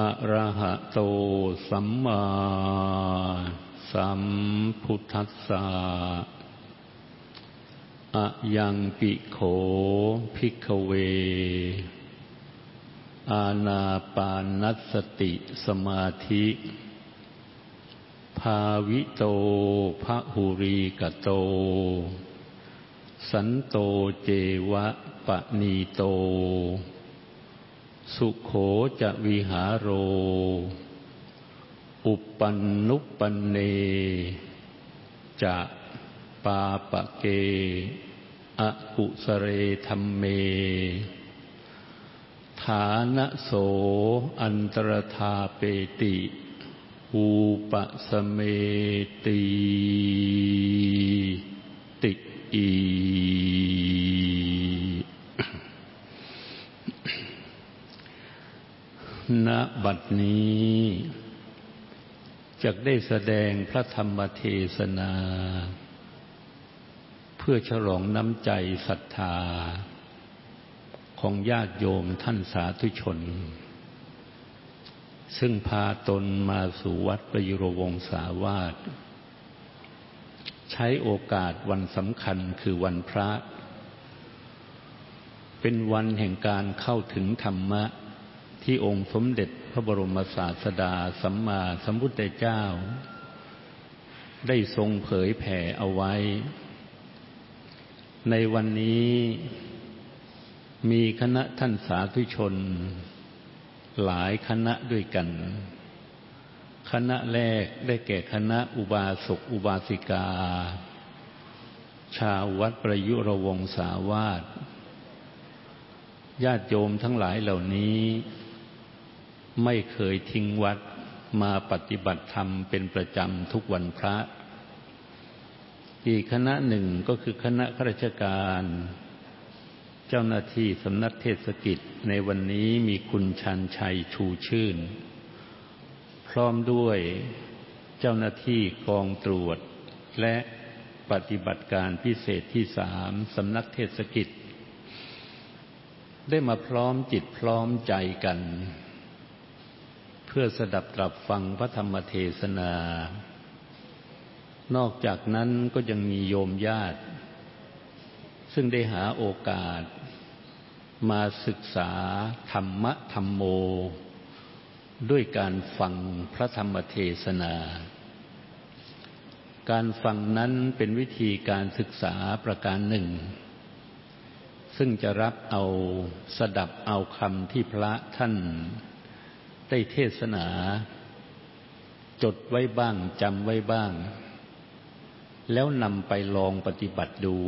อะระหะโตสัมมาสัมพุทธัสสะอะยังปิโขภิกขเว อาณาปานัสติสมาธิ ภาวิโตภะหุรีกโต สันโตเจวะปะนีโต สุโขจะวิหารโร อุปปันนุปปันเน จะปาปะเกอกุสเรธรรมเม ฐานะโสอันตรธาเปติอูปสเมติติอี ณบัดนี้จะได้แสดงพระธรรมเทศนา เพื่อฉลองน้ำใจศรัทธา ของญาติโยมท่านสาธุชน ซึ่งพาตนมาสู่วัดประยุรวงศาวาสใช้โอกาสวันสำคัญคือวันพระ เป็นวันแห่งการเข้าถึงธรรมะ ที่องค์สมเด็จพระบรมศาสดาสัมมาสัมพุทธเจ้า ได้ทรงเผยแผ่เอาไว้ ในวันนี้มีคณะท่านสาธุชน หลายคณะด้วยกัน คณะแรกได้แก่คณะอุบาสกอุบาสิกา ชาววัดประยุรวงศาวาสญาติโยมทั้งหลายเหล่านี้ ไม่เคยทิ้งวัดมาปฏิบัติธรรมเป็นประจำทุกวันพระ อีกคณะหนึ่งก็คือคณะข้าราชการ เจ้าหน้าที่สำนักเทศกิจในวันนี้มีคุณชันชัยชูชื่น พร้อมด้วยเจ้าหน้าที่กองตรวจ และปฏิบัติการพิเศษที่สามสำนักเทศกิจ ได้มาพร้อมจิตพร้อมใจกัน เพื่อสดับตรับฟังพระธรรมเทศนา นอกจากนั้นก็ยังมีโยมญาติ ซึ่งได้หาโอกาส มาศึกษาธรรมะธรรมโม ด้วยการฟังพระธรรมเทศนา การฟังนั้นเป็นวิธีการศึกษาประการหนึ่งซึ่งจะรับเอาสดับเอาคำที่พระท่าน ได้เทศนา จดไว้บ้างจำไว้บ้าง แล้วนำไปลองปฏิบัติดู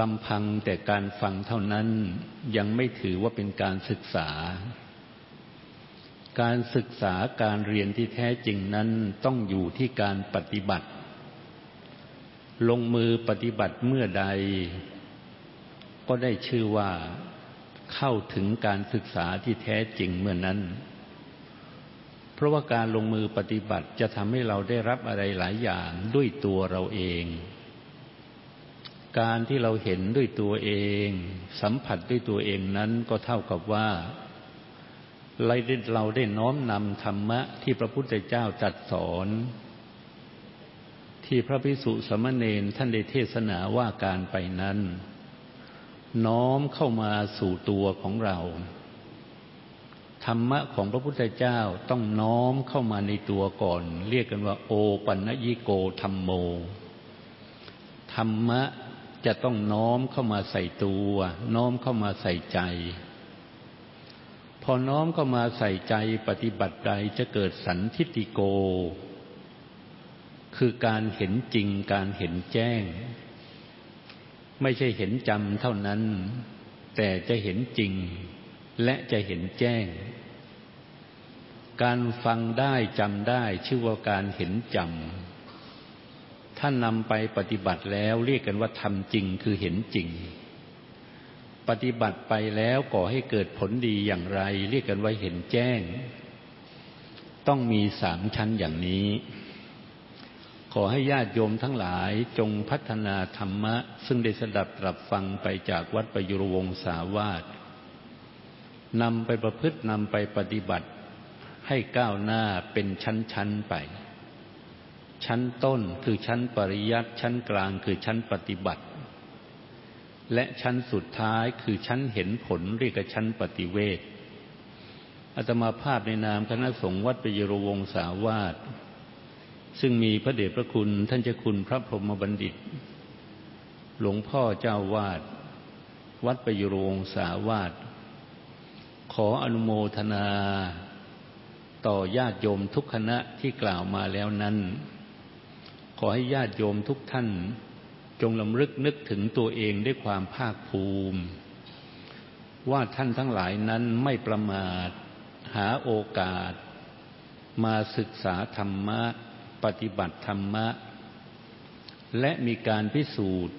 ลำพังแต่การฟังเท่านั้นยังไม่ถือว่าเป็นการศึกษา การศึกษาการเรียนที่แท้จริงนั้นต้องอยู่ที่การปฏิบัติ ลงมือปฏิบัติเมื่อใด ก็ได้ชื่อว่า เข้าถึงการศึกษาที่แท้จริงเมื่อนนั้น เพราะว่าการลงมือปฏิบัติจะทำให้เราได้รับอะไรหลายอย่างด้วยตัวเราเอง การที่เราเห็นด้วยตัวเอง สัมผัสด้วยตัวเองนั้นก็เท่ากับว่าเราได้น้อมนำธรรมะที่พระพุทธเจ้าจัดสอน ที่พระพิสุสมณเณรท่านได้เทศนาว่าการไปนั้น น้อมเข้ามาสู่ตัวของเรา ธรรมะของพระพุทธเจ้าต้องน้อมเข้ามาในตัวก่อน เรียกกันว่า โอปัญญิโกธรรมโม ธรรมะจะต้องน้อมเข้ามาใส่ตัว น้อมเข้ามาใส่ใจ พอน้อมเข้ามาใส่ใจปฏิบัติใดจะเกิดสันทิติโก คือการเห็นจริงการเห็นแจ้ง ไม่ใช่เห็นจำเท่านั้น แต่จะเห็นจริง และจะเห็นแจ้ง การฟังได้จำได้ชื่อว่าการเห็นจำท่านนำไปปฏิบัติแล้วเรียกกันว่าทำจริงคือเห็นจริง ปฏิบัติไปแล้วก่อให้เกิดผลดีอย่างไร เรียกกันว่าเห็นแจ้ง ต้องมีสามชั้นอย่างนี้ ขอให้ญาติโยมทั้งหลายจงพัฒนาธรรมะ ซึ่งได้สดับตรับฟังไปจากวัดประยุรวงศาวาสนำไปประพฤตินำไปปฏิบัติ ให้ก้าวหน้าเป็นชั้นๆไป ชั้นต้นคือชั้นปริยัติชั้นกลางคือชั้นปฏิบัติ และชั้นสุดท้ายคือชั้นเห็นผลเรียกชั้นปฏิเวทอาตมาภาพในนามคณะสงฆ์วัดปยรวงศาวาส ซึ่งมีพระเดชพระคุณท่านเจ้าคุณพระพรหมบัณฑิต หลวงพ่อเจ้าวาด วัดปยรงศาวาสขออนุโมทนา ต่อญาติโยมทุกคณะที่กล่าวมาแล้วนั้น ขอให้ญาติโยมทุกท่าน จงลำลึกนึกถึงตัวเองด้วยความภาคภูมิ ว่าท่านทั้งหลายนั้นไม่ประมาท หาโอกาส มาศึกษาธรรมะ ปฏิบัติธรรมะ และมีการพิสูจน์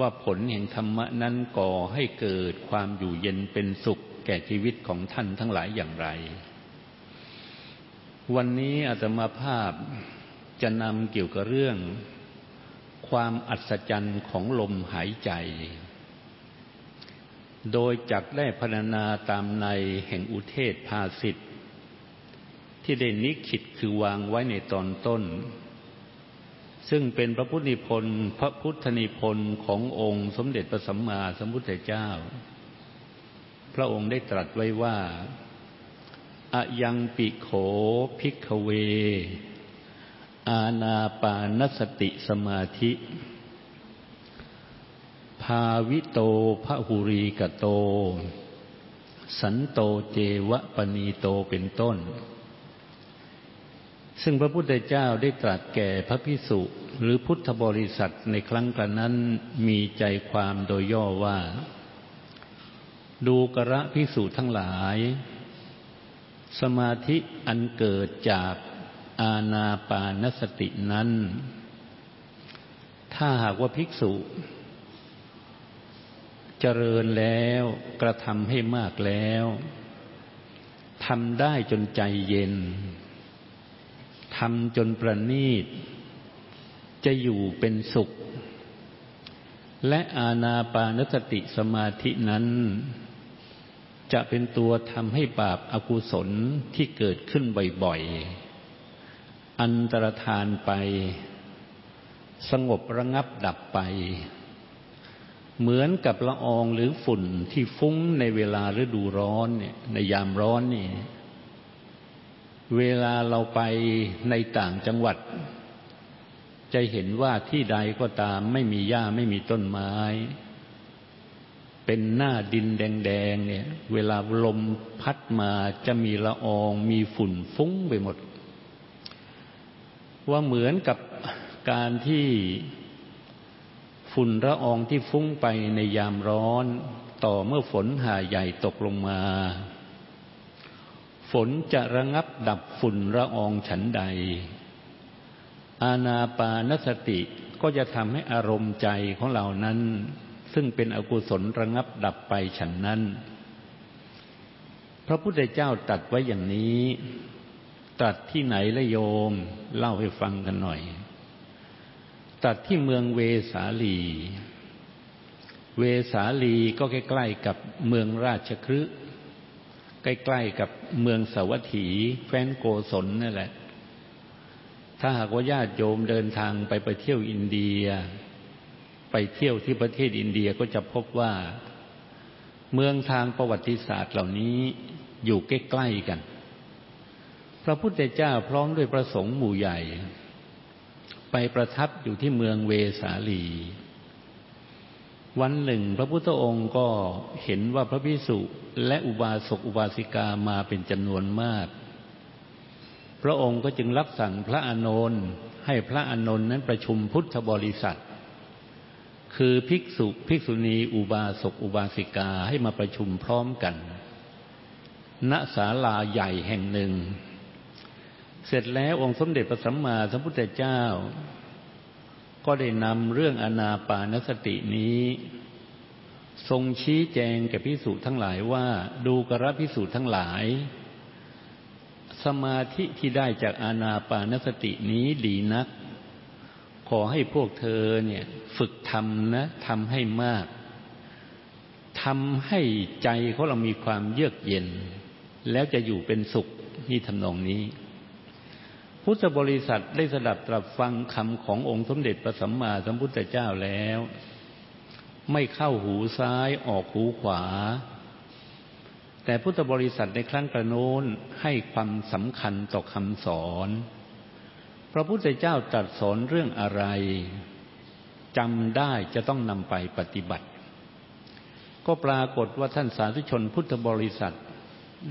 ว่าผลแห่งธรรมะนั้นก่อให้เกิดความอยู่เย็นเป็นสุขแก่ชีวิตของท่านทั้งหลายอย่างไร วันนี้อาตมาภาพจะนำเกี่ยวกับเรื่อง ความอัศจรรย์ของลมหายใจ โดยจักได้พรรณนาตามในแห่งอุเทศภาสิทธ ที่ได้นิคิดคือวางไว้ในตอนต้น ซึ่งเป็นพระพุทธนิพนธ์พระพุทธนิพนธ์ขององค์สมเด็จพระสัมมาสัมพุทธเจ้า พระองค์ได้ตรัสไว้ว่าอะยังปิโขพิกเว อาณาปานสติสมาธิ ภาวิโตพระหุรีกโต สันโตเจวะปณีโตเป็นต้น ซึ่งพระพุทธเจ้าได้ตรัสแก่พระพิสุหรือพุทธบริษัทในครั้งกระนั้นมีใจความโดยย่อว่า ดูกระพิสุทั้งหลาย สมาธิอันเกิดจากอาณาปานสตินั้น ถ้าหากว่าภิกษุ เจริญแล้วกระทำให้มากแล้วทำได้จนใจเย็น ทำจนประณีต จะอยู่เป็นสุข และอาณาปานสติสมาธินั้น จะเป็นตัวทำให้บาปอากุศลที่เกิดขึ้นบ่อยๆ อันตรธานไป สงบระงับดับไป เหมือนกับละอองหรือฝุ่นที่ฟุ้งในเวลาฤดูร้อนเนี่ยในยามร้อนนี่ เวลาเราไปในต่างจังหวัด จะเห็นว่าที่ใดก็ตามไม่มีหญ้าไม่มีต้นไม้ เป็นหน้าดินแดงๆเนี่ย เวลาลมพัดมาจะมีละออง มีฝุ่นฟุ้งไปหมด ว่าเหมือนกับการที่ฝุ่นละอองที่ฟุ้งไปในยามร้อน ต่อเมื่อฝนหาใหญ่ตกลงมา ฝนจะระงับดับฝุ่นละอองฉันใด อาณาปานสติก็จะทำให้อารมณ์ใจของเรานั้น ซึ่งเป็นอกุศลระงับดับไปฉันนั้น พระพุทธเจ้าตัดไว้อย่างนี้ ตัดที่ไหนละโยม เล่าให้ฟังกันหน่อย ตัดที่เมืองเวสาลี เวสาลีก็ใกล้ๆกับเมืองราชคฤห์ ใกล้ๆกับเมืองสวัสถีแฟนโกศลนั่นแหละ ถ้าหากว่าญาติโยมเดินทางไปไปเที่ยวอินเดีย ไปเที่ยวที่ประเทศอินเดียก็จะพบว่า เมืองทางประวัติศาสตร์เหล่านี้อยู่ใกล้ๆกัน พระพุทธเจ้าพร้อมด้วยประสงค์หมู่ใหญ่ ไปประทับอยู่ที่เมืองเวสาลี วันหนึ่ง พระพุทธองค์ก็เห็นว่าพระพิสุและอุบาสกอุบาสิกามาเป็นจำนวนมาก พระองค์ก็จึงรับสั่งพระอานนท์ให้พระอานนท์นั้นประชุมพุทธบริษัท คือภิกษุภิกษุณีอุบาสกอุบาสิกาให้มาประชุมพร้อมกัน ณศาลาใหญ่แห่งหนึ่ง เสร็จแล้วองค์สมเด็จพระสัมมาสัมพุทธเจ้า ก็ได้นำเรื่องอนาปานสตินี้ ทรงชี้แจงแก่พิสูจน์ทั้งหลายว่า ดูกระพิสูจน์ทั้งหลาย สมาธิที่ได้จากอนาปานสตินี้ดีนัก ขอให้พวกเธอเนี่ย ฝึกทำนะทำให้มากทำให้ใจของเรามีความเยือกเย็น แล้วจะอยู่เป็นสุขนี่ทำนองนี้ พุทธบริษัทได้สดับตรับฟังคำขององค์สมเด็จพระสัมมาสัมพุทธเจ้าแล้ว ไม่เข้าหูซ้ายออกหูขวา แต่พุทธบริษัทในครั้งกระโน้นให้ความสำคัญต่อคำสอน พระพุทธเจ้าตรัสสอนเรื่องอะไรจำได้จะต้องนำไปปฏิบัติ ก็ปรากฏว่าท่านสาธุชนพุทธบริษัท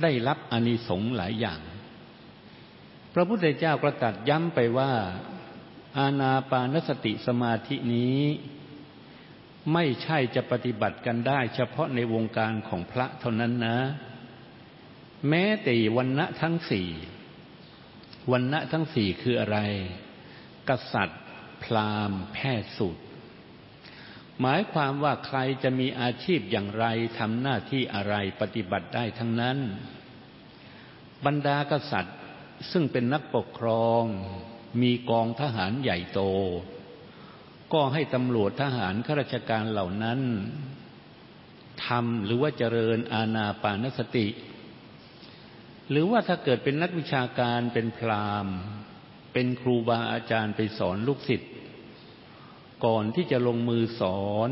ได้รับอนิสงส์หลายอย่าง ระพุทธเจ้ากระตัดย้ำไปว่า อาณาปานสติสมาธินี้ ไม่ใช่จะปฏิบัติกันได้ เฉพาะในวงการของพระเท่านั้นนะ แม้แต่วันณะทั้งสี่วันณะทั้งสี่คืออะไร กษัตริย์ พราหมณ์แพทย์สูตรหมายความว่าใครจะมีอาชีพอย่างไรทำหน้าที่อะไรปฏิบัติได้ทั้งนั้น บรรดากษัตริย์ ซึ่งเป็นนักปกครองมีกองทหารใหญ่โต ก็ให้ตำรวจทหารข้าราชการเหล่านั้นทำหรือว่าเจริญอาณาปานสติ หรือว่าถ้าเกิดเป็นนักวิชาการเป็นพราหมณ์ เป็นครูบาอาจารย์ไปสอนลูกศิษย์ก่อนที่จะลงมือสอน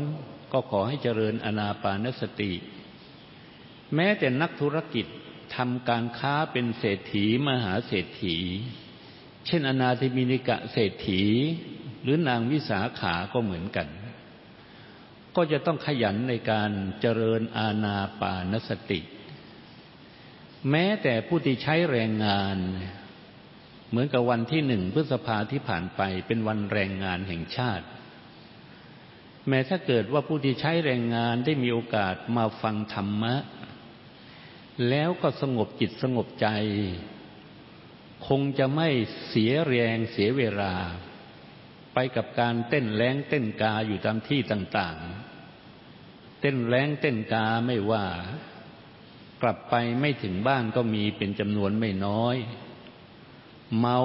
ก็ขอให้เจริญอนาปานสติ แม้แต่นักธุรกิจ ทำการค้าเป็นเศรษฐีมหาเศรษฐี เช่นอนาธิมินิกะเศรษฐี หรือนางวิสาขาก็เหมือนกัน ก็จะต้องขยันในการเจริญอาณาปานสติ แม้แต่ผู้ที่ใช้แรงงาน เหมือนกับวันที่หนึ่งพฤษภาที่ผ่านไปเป็นวันแรงงานแห่งชาติแม้ถ้าเกิดว่าผู้ที่ใช้แรงงานได้มีโอกาสมาฟังธรรมะ แล้วก็สงบจิตสงบใจ คงจะไม่เสียแรงเสียเวลา ไปกับการเต้นแรงเต้นกาอยู่ตามที่ต่าง ๆ เต้นแรงเต้นกาไม่ว่า กลับไปไม่ถึงบ้านก็มีเป็นจำนวนไม่น้อย เมา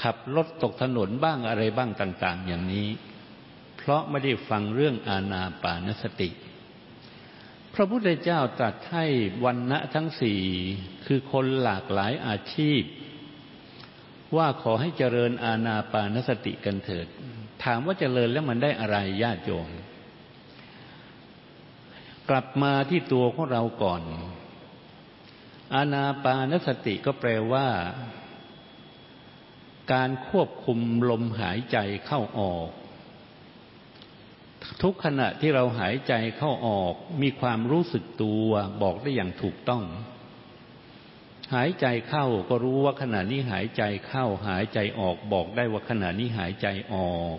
ขับรถตกถนนบ้างอะไรบ้างต่าง ๆ อย่างนี้ เพราะไม่ได้ฟังเรื่องอาณาปานสติ พระพุทธเจ้าตรัสให้วันณะทั้งสี่คือคนหลากหลายอาชีพ ว่าขอให้เจริญอาณาปานสติกันเถิด ถามว่าเจริญแล้วมันได้อะไรญาติโยม กลับมาที่ตัวของเราก่อน อาณาปานสติก็แปลว่า การควบคุมลมหายใจเข้าออก ทุกขณะที่เราหายใจเข้าออกมีความรู้สึกตัวบอกได้อย่างถูกต้อง หายใจเข้าก็รู้ว่าขณะนี้หายใจเข้าหายใจออกบอกได้ว่าขณะนี้หายใจออก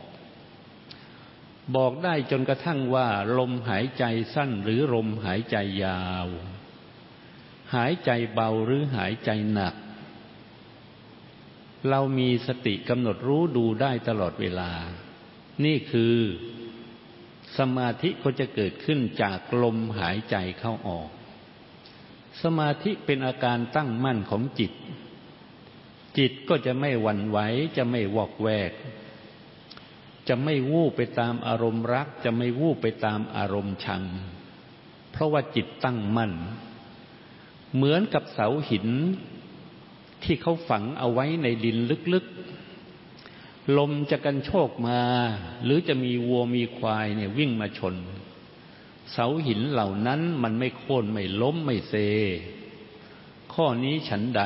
บอกได้จนกระทั่งว่า ลมหายใจสั้นหรือลมหายใจยาว หายใจเบาหรือหายใจหนัก เรามีสติกำหนดรู้ดูได้ตลอดเวลา นี่คือ สมาธิก็จะเกิดขึ้นจากลมหายใจเข้าออก สมาธิเป็นอาการตั้งมั่นของจิต จิตก็จะไม่หวั่นไหวจะไม่วอกแวก จะไม่วูบไปตามอารมณ์รัก จะไม่วูบไปตามอารมณ์ชัง เพราะว่าจิตตั้งมั่น เหมือนกับเสาหินที่เขาฝังเอาไว้ในดินลึกๆ ลมจะกันโชกมา หรือจะมีวัวมีควายเนี่ยวิ่งมาชน เสาหินเหล่านั้นมันไม่โค่นไม่ล้มไม่เซ ข้อนี้ฉันใด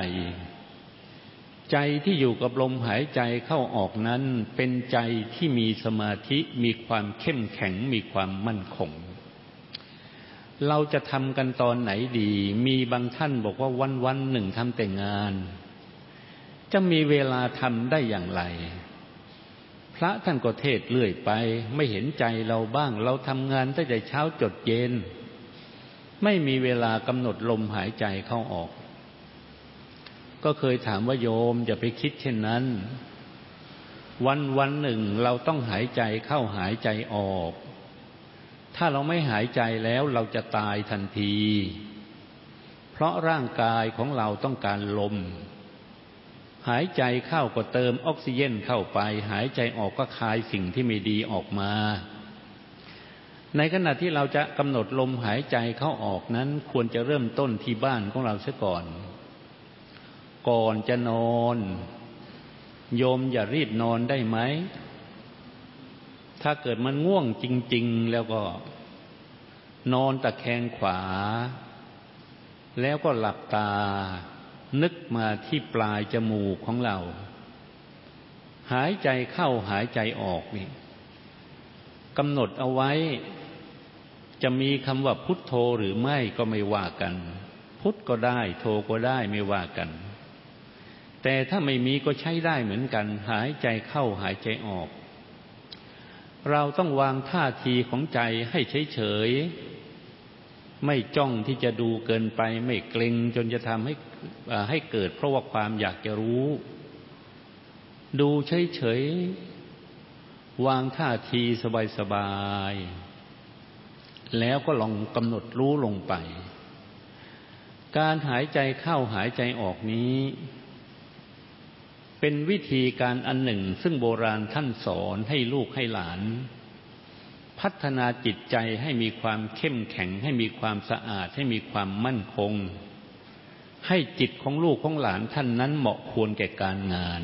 ใจที่อยู่กับลมหายใจเข้าออกนั้น เป็นใจที่มีสมาธิมีความเข้มแข็งมีความมั่นคง เราจะทำกันตอนไหนดี มีบางท่านบอกว่าวันวันหนึ่งทำแต่งาน จะมีเวลาทำได้อย่างไร พระท่านก็เทศเลื่อยไป ไม่เห็นใจเราบ้าง เราทำงานตั้งแต่เช้าจดเย็น ไม่มีเวลากำหนดลมหายใจเข้าออก ก็เคยถามว่าโยมอย่าไปคิดเช่นนั้น วันวันหนึ่งเราต้องหายใจเข้าหายใจออก ถ้าเราไม่หายใจแล้วเราจะตายทันที เพราะร่างกายของเราต้องการลม หายใจเข้าก็เติมออกซิเจนเข้าไป หายใจออกก็คายสิ่งที่ไม่ดีออกมา ในขณะที่เราจะกำหนดลมหายใจเข้าออกนั้น ควรจะเริ่มต้นที่บ้านของเราเสียก่อน ก่อนจะนอน โยมอย่ารีบนอนได้ไหม ถ้าเกิดมันง่วงจริง ๆ แล้วก็ นอนตะแคงขวา แล้วก็หลับตา นึกมาที่ปลายจมูกของเรา หายใจเข้าหายใจออกนี่กำหนดเอาไว้ จะมีคำว่าพุทโธหรือไม่ก็ไม่ว่ากัน พุทก็ได้โธก็ได้ไม่ว่ากัน แต่ถ้าไม่มีก็ใช้ได้เหมือนกัน หายใจเข้าหายใจออก เราต้องวางท่าทีของใจให้เฉยๆไม่จ้องที่จะดูเกินไป ไม่เกรงจนจะทำให้ ให้เกิดเพราะว่าความอยากจะรู้ ดูเฉย ๆ วางท่าทีสบาย ๆ แล้วก็ลองกำหนดรู้ลงไป การหายใจเข้าหายใจออกนี้ เป็นวิธีการอันหนึ่ง ซึ่งโบราณท่านสอนให้ลูกให้หลานพัฒนาจิตใจให้มีความเข้มแข็ง ให้มีความสะอาด ให้มีความมั่นคง ให้จิตของลูกของหลานท่านนั้นเหมาะควรแก่การงาน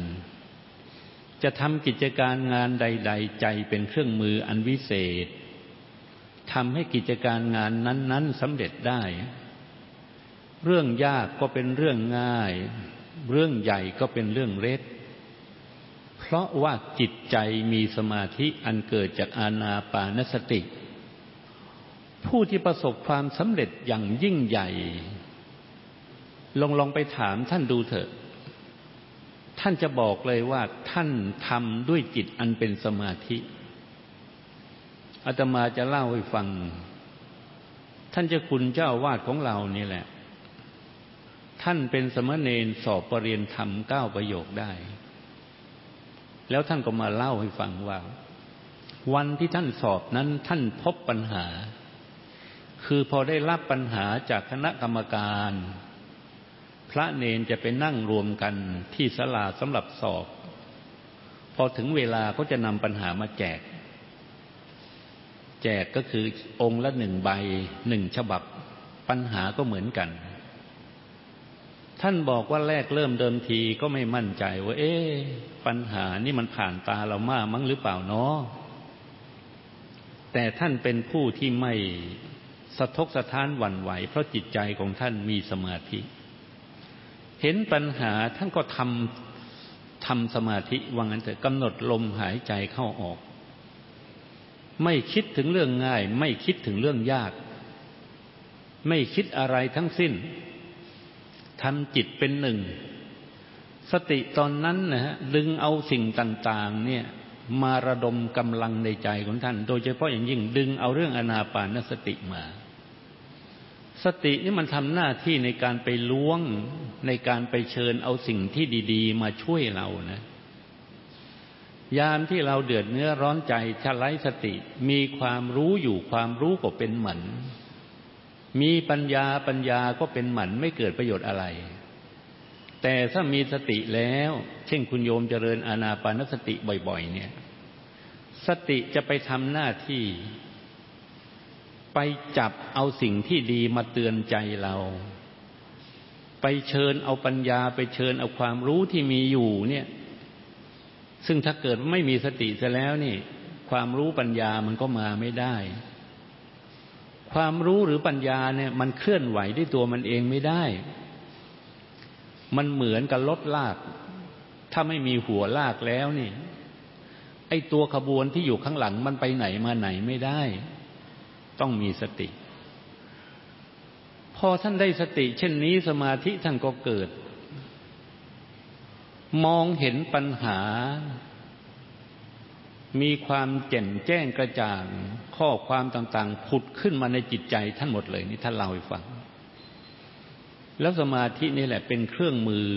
จะทำกิจการงานใด ๆ ใจเป็นเครื่องมืออันวิเศษทำให้กิจการงานนั้นๆสำเร็จได้ เรื่องยากก็เป็นเรื่องง่าย เรื่องใหญ่ก็เป็นเรื่องเล็กเพราะว่าจิตใจมีสมาธิอันเกิดจากอาณาปานสติ ผู้ที่ประสบความสำเร็จอย่างยิ่งใหญ่ ลองลองไปถามท่านดูเถอะ ท่านจะบอกเลยว่าท่านทำด้วยจิตอันเป็นสมาธิอาตมาจะเล่าให้ฟัง ท่านเจ้าคุณเจ้าวาดของเรานี่แหละ ท่านเป็นสมณเณรสอบปรริญญาธรรมเก้าประโยคได้ แล้วท่านก็มาเล่าให้ฟังว่า วันที่ท่านสอบนั้นท่านพบปัญหา คือพอได้รับปัญหาจากคณะกรรมการ ระเนนจะไปนั่งรวมกันที่ศาลาสำหรับสอบ พอถึงเวลาก็จะนำปัญหามาแจก แจกก็คือองค์ละหนึ่งใบหนึ่งฉบับปัญหาก็เหมือนกัน ท่านบอกว่าแรกเริ่มเดิมทีก็ไม่มั่นใจว่า เอ๊ปัญหานี่มันผ่านตาเรามากมั้งหรือเปล่าเนาะแต่ท่านเป็นผู้ที่ไม่สะทกสะท้านหวั่นไหว เพราะจิตใจของท่านมีสมาธิ เห็นปัญหาท่านก็ทำทำสมาธิว่างั้นเถอะกำหนดลมหายใจเข้าออก ไม่คิดถึงเรื่องง่าย ไม่คิดถึงเรื่องยาก ไม่คิดอะไรทั้งสิ้นทำจิตเป็นหนึ่ง สติตอนนั้นนะฮะดึงเอาสิ่งต่าง ๆ เนี่ย มาระดมกำลังในใจของท่าน โดยเฉพาะอย่างยิ่งดึงเอาเรื่องอนาปานสติมา สตินี่มันทำหน้าที่ในการไปล้วงในการไปเชิญเอาสิ่งที่ดี ๆ มาช่วยเรานะยามที่เราเดือดเนื้อร้อนใจชะไลสติ มีความรู้อยู่ความรู้ก็เป็นหมัน มีปัญญาปัญญาก็เป็นหมันไม่เกิดประโยชน์อะไร แต่ถ้ามีสติแล้ว เช่นคุณโยมเจริญอานาปานสติบ่อย ๆ เนี่ย สติจะไปทำหน้าที่ ไปจับเอาสิ่งที่ดีมาเตือนใจเรา ไปเชิญเอาปัญญาไปเชิญเอาความรู้ที่มีอยู่เนี่ย ซึ่งถ้าเกิดไม่มีสติจะแล้วนี่ ความรู้ปัญญามันก็มาไม่ได้ ความรู้หรือปัญญาเนี่ย มันเคลื่อนไหวด้วยตัวมันเองไม่ได้ มันเหมือนกับรถลาก ถ้าไม่มีหัวลากแล้วนี่ไอ้ตัวขบวนที่อยู่ข้างหลังมันไปไหนมาไหนไม่ได้ ต้องมีสติ พอท่านได้สติ เช่นนี้สมาธิท่านก็เกิด มองเห็นปัญหา มีความแจ่มแจ้งกระจ่าง ข้อความต่างๆผุดขึ้นมาในจิตใจท่านหมดเลย นี่ท่านเล่าให้ฟังแล้วสมาธินี่แหละเป็นเครื่องมือ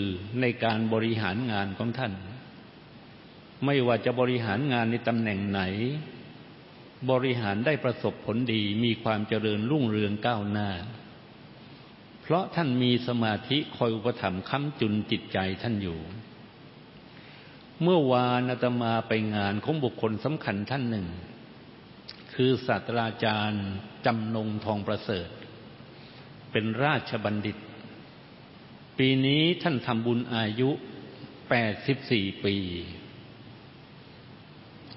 ในการบริหารงานของท่าน ไม่ว่าจะบริหารงานในตำแหน่งไหน บริหารได้ประสบผลดีมีความเจริญรุ่งเรืองก้าวหน้า เพราะท่านมีสมาธิคอยอุปถัมภ์ค้ำจุนจิตใจท่านอยู่ เมื่อวานอาตมาไปงานของบุคคลสำคัญท่านหนึ่ง คือศาสตราจารย์จำนงทองประเสริฐ เป็นราชบัณฑิต ปีนี้ท่านทำบุญอายุ 84 ปี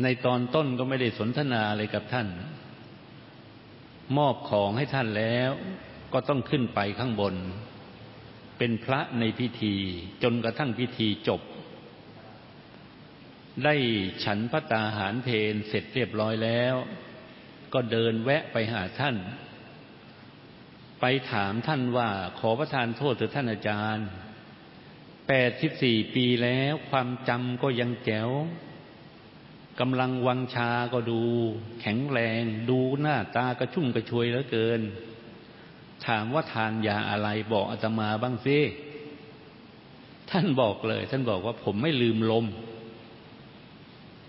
ในตอนต้นก็ไม่ได้สนทนาเลยกับท่าน มอบของให้ท่านแล้วก็ต้องขึ้นไปข้างบน เป็นพระในพิธีจนกระทั่งพิธีจบ ได้ฉันพระตาหารเพนเสร็จเรียบร้อยแล้ว ก็เดินแวะไปหาท่าน ไปถามท่านว่าขอประทานโทษเถิดท่านอาจารย์แปดสิบสี่ปีแล้วความจำก็ยังแจ๋ว กำลังวังชาก็ดู แข็งแรง ดูหน้าตากระชุ่มกระชวยเหลือเกิน ถามว่าทานยาอะไรบอกอาตมาบ้างสิท่านบอกเลย ท่านบอกว่าผมไม่ลืมลม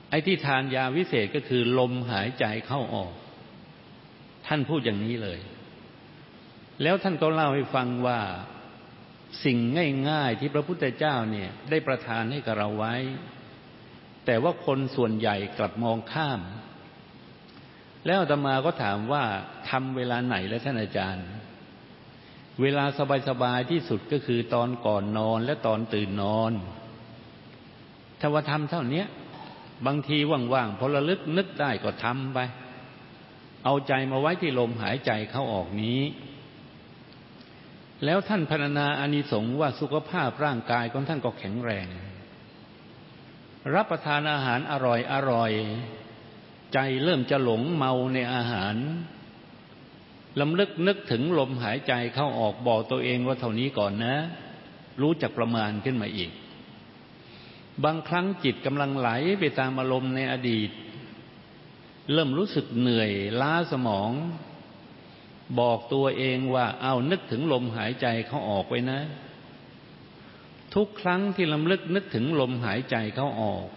ไอ้ที่ทานยาวิเศษก็คือ ลมหายใจเข้าออก ท่านพูดอย่างนี้เลย แล้วท่านก็เล่าให้ฟังว่าสิ่งง่าย ๆ ที่พระพุทธเจ้าเนี่ย ได้ประทานให้กับเราไว้ แต่ว่าคนส่วนใหญ่กลับมองข้าม แล้วอาตมาก็ถามว่าทำเวลาไหนแล้วท่านอาจารย์ เวลาสบายๆที่สุดก็คือตอนก่อนนอนและตอนตื่นนอนถ้าว่าทำเท่านี้บางทีว่างๆพอระลึกนึกได้ก็ทำไป เอาใจมาไว้ที่ลมหายใจเข้าออกนี้ แล้วท่านพรรณนาอานิสงส์ว่าสุขภาพร่างกายของท่านก็แข็งแรง รับประทานอาหารอร่อยอร่อย ใจเริ่มจะหลงเมาในอาหารลำลึกนึกถึงลมหายใจเข้าออกบอกตัวเองว่าเท่านี้ก่อนนะ รู้จักประมาณขึ้นมาอีก บางครั้งจิตกำลังไหลไปตามอารมณ์ในอดีต เริ่มรู้สึกเหนื่อยล้าสมอง บอกตัวเองว่าเอานึกถึงลมหายใจเขาออกไว้นะ ทุกครั้งที่ลำลึกนึกถึงลมหายใจเขาออก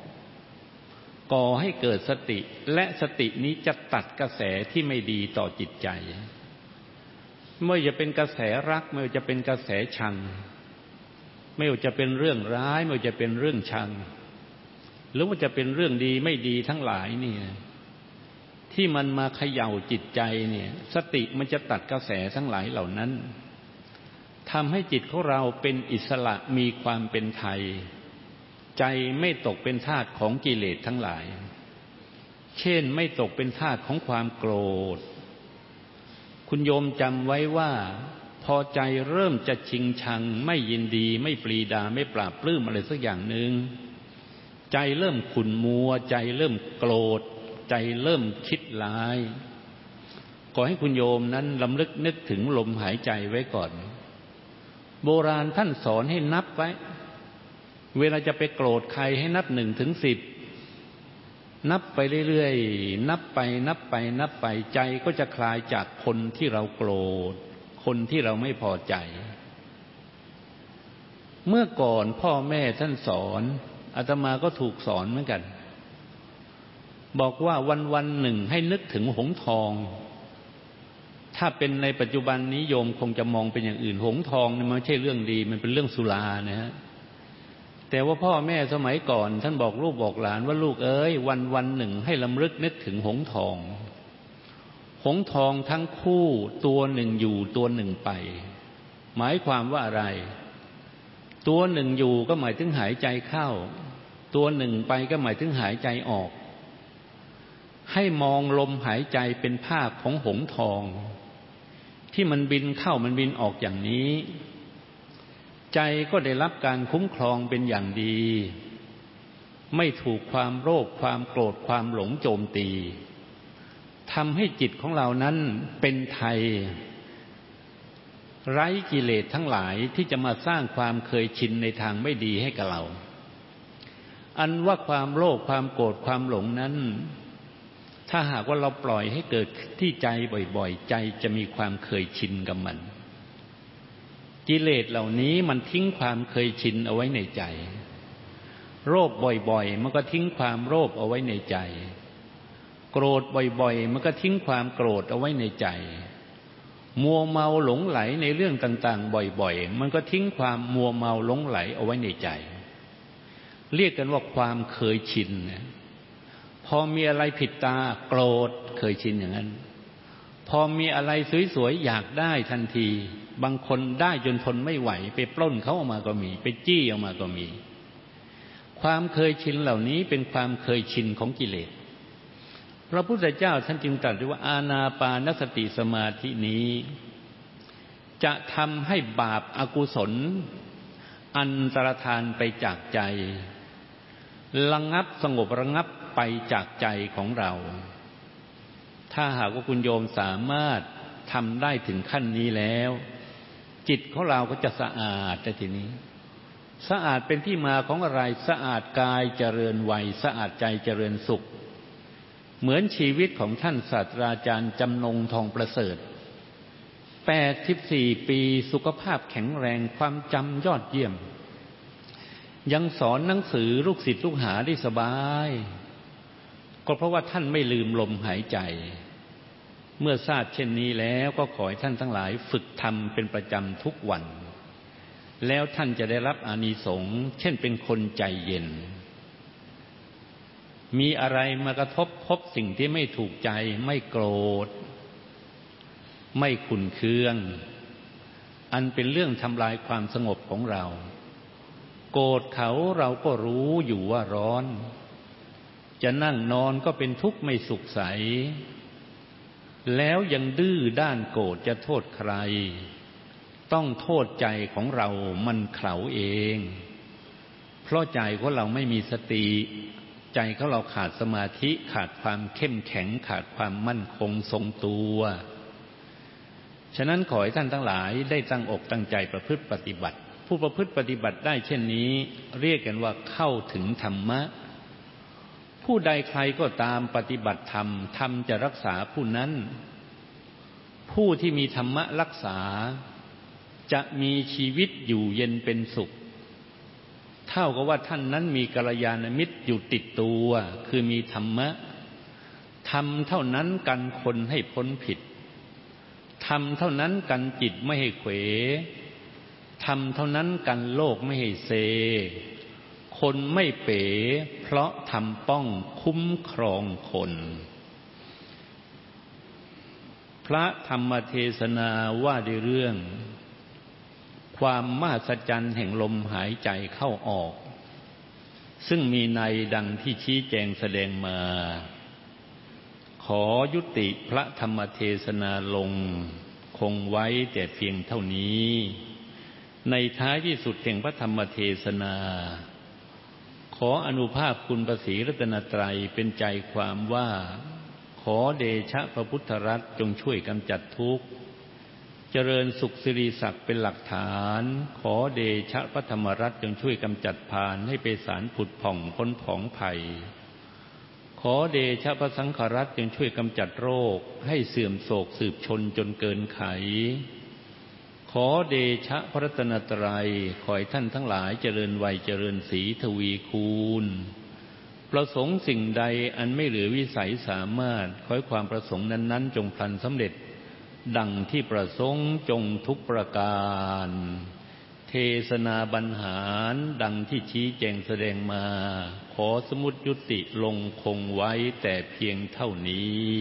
ก่อให้เกิดสติและสตินี้จะตัดกระแสที่ไม่ดีต่อจิตใจไม่ว่าจะเป็นกระแสรัก ไม่ว่าจะเป็นกระแสชัง ไม่ว่าจะเป็นเรื่องร้าย ไม่ว่าจะเป็นเรื่องชัง หรือว่าจะเป็นเรื่องดีไม่ดีทั้งหลายเนี่ย ที่มันมาเขย่าจิตใจเนี่ย สติมันจะตัดกระแสทั้งหลายเหล่านั้น ทำให้จิตของเราเป็นอิสระมีความเป็นไทย ใจไม่ตกเป็นทาสของกิเลสทั้งหลาย เช่นไม่ตกเป็นทาสของความโกรธ คุณโยมจำไว้ว่า พอใจเริ่มจะชิงชัง ไม่ยินดีไม่ปรีดาไม่ปราบปลื้มอะไรสักอย่างหนึ่งใจเริ่มขุนมัว ใจเริ่มโกรธ ใจเริ่มคิดร้าย ขอให้คุณโยมนั้นลำลึกนึกถึงลมหายใจไว้ก่อน โบราณท่านสอนให้นับไว้ เวลาจะไปโกรธใครให้นับหนึ่งถึงสิบนับไปเรื่อยๆ นับไปนับไป นับไปใจก็จะคลายจากคนที่เราโกรธ คนที่เราไม่พอใจ เมื่อก่อนพ่อแม่ท่านสอนอาตมาก็ถูกสอนเหมือนกัน บอกว่าวันวันหนึ่งให้นึกถึงหงทอง ถ้าเป็นในปัจจุบันนี้โยมคงจะมองเป็นอย่างอื่น หงทองนี่มันไม่ใช่เรื่องดี มันเป็นเรื่องสุรานะฮะแต่ว่าพ่อแม่สมัยก่อน ท่านบอกลูกบอกหลานว่าลูกเอ้ย วันวันหนึ่งให้ลำลึกนึกถึงหงทอง หงทองทั้งคู่ตัวหนึ่งอยู่ตัวหนึ่งไป หมายความว่าอะไร ตัวหนึ่งอยู่ก็หมายถึงหายใจเข้า ตัวหนึ่งไปก็หมายถึงหายใจออก ให้มองลมหายใจเป็นภาพของหงทอง ที่มันบินเข้ามันบินออกอย่างนี้ ใจก็ได้รับการคุ้มครองเป็นอย่างดี ไม่ถูกความโรคความโกรธความหลงโจมตีทำให้จิตของเรานั้นเป็นไทย ไร้กิเลสทั้งหลายที่จะมาสร้างความเคยชินในทางไม่ดีให้กับเรา อันว่าความโลภความโกรธความหลงนั้น ถ้าหากว่าเราปล่อยให้เกิดที่ใจบ่อยๆ ใจจะมีความเคยชินกับมัน กิเลสเหล่านี้มันทิ้งความเคยชินเอาไว้ในใจ โรคบ่อยๆ มันก็ทิ้งความโลภเอาไว้ในใจ โกรธบ่อยๆ มันก็ทิ้งความโกรธเอาไว้ในใจ มัวเมาหลงไหลในเรื่องต่าง ๆ บ่อยๆ มันก็ทิ้งความมัวเมาหลงไหลเอาไว้ในใจ เรียกกันว่าความเคยชินน พอมีอะไรผิดตาโกรธเคยชินอย่างนั้น พอมีอะไรสวยๆอยากได้ทันที บางคนได้จนทนไม่ไหว ไปปล้นเขาออกมาก็มี ไปจี้ออกมาก็มี ความเคยชินเหล่านี้เป็นความเคยชินของกิเลสพระพุทธเจ้าท่านจึงตรัสว่าอาณาปานสติสมาธินี้ จะทำให้บาปอากุศล อันตรธานไปจากใจระงับสงบระงับ ไปจากใจของเรา ถ้าหากว่าคุณโยมสามารถทำได้ถึงขั้นนี้แล้ว จิตของเราก็จะสะอาดแต่ทีนี้ สะอาดเป็นที่มาของอะไรสะอาดกายเจริญวัยสะอาดใจเจริญสุข เหมือนชีวิตของท่านศาสตราจารย์จำนงทองประเสริฐแปดสิบสี่ปีสุขภาพแข็งแรงความจำยอดเยี่ยม ยังสอนหนังสือลูกศิษย์ลูกหาได้สบาย ก็เพราะว่าท่านไม่ลืมลมหายใจ เมื่อทราบเช่นนี้แล้วก็ขอให้ท่านทั้งหลายฝึกทำเป็นประจำทุกวัน แล้วท่านจะได้รับอานิสงส์เช่นเป็นคนใจเย็น มีอะไรมากระทบพบสิ่งที่ไม่ถูกใจ ไม่โกรธ ไม่ขุนเคือง อันเป็นเรื่องทำลายความสงบของเรา โกรธเขาเราก็รู้อยู่ว่าร้อน จะนั่งนอนก็เป็นทุกข์ไม่สุขใส แล้วยังดื้อด้านโกรธจะโทษใคร ต้องโทษใจของเรามันเข่าเอง เพราะใจของเราไม่มีสติ ใจของเราขาดสมาธิขาดความเข้มแข็งขาดความมั่นคงทรงตัวฉะนั้นขอให้ท่านทั้งหลายได้ตั้งอกตั้งใจประพฤติปฏิบัติ ผู้ประพฤติปฏิบัติได้เช่นนี้ เรียกกันว่าเข้าถึงธรรมะ ผู้ใดใครก็ตามปฏิบัติธรรมธรรมจะรักษาผู้นั้น ผู้ที่มีธรรมะรักษา จะมีชีวิตอยู่เย็นเป็นสุข เท่ากับว่าท่านนั้นมีกัลยาณมิตรอยู่ติดตัว คือมีธรรมะทำเท่านั้นกันคนให้พ้นผิดทำเท่านั้นกันจิตไม่ให้เขวทำเท่านั้นกันโลกไม่ให้เซ คนไม่เป๋ เพราะทำป้องคุ้มครองคน พระธรรมเทศนาว่าด้วยเรื่อง ความมหัศจรรย์แห่งลมหายใจเข้าออก ซึ่งมีในดังที่ชี้แจงแสดงมา ขอยุติพระธรรมเทศนาลง คงไว้แต่เพียงเท่านี้ ในท้ายที่สุดแห่งพระธรรมเทศนา ขออนุภาพคุณประสีรัตนตรัยเป็นใจความว่า ขอเดชะพระพุทธรัตน์จงช่วยกำจัดทุกข์ เจริญสุขสิริศักดิ์เป็นหลักฐาน ขอเดชะพระธรรมรัตน์จงช่วยกำจัดพานให้ไปสารผุดผ่องพ้นผองภัย ขอเดชะพระสังฆรัตน์จงช่วยกำจัดโรคให้เสื่อมโศกสืบชนจนเกินไข ขอเดชะพระตนตรัยขอให้ท่านทั้งหลายเจริญวัยเจริญสีทวีคูณ ประสงค์สิ่งใดอันไม่เหลือวิสัยสามารถขอให้ความประสงค์นั้น ๆ จงพลันสำเร็จ ดังที่ประสงค์จงทุกประการ เทศนาบรรหารดังที่ชี้แจงแสดงมา ขอสมุดยุติลงคงไว้แต่เพียงเท่านี้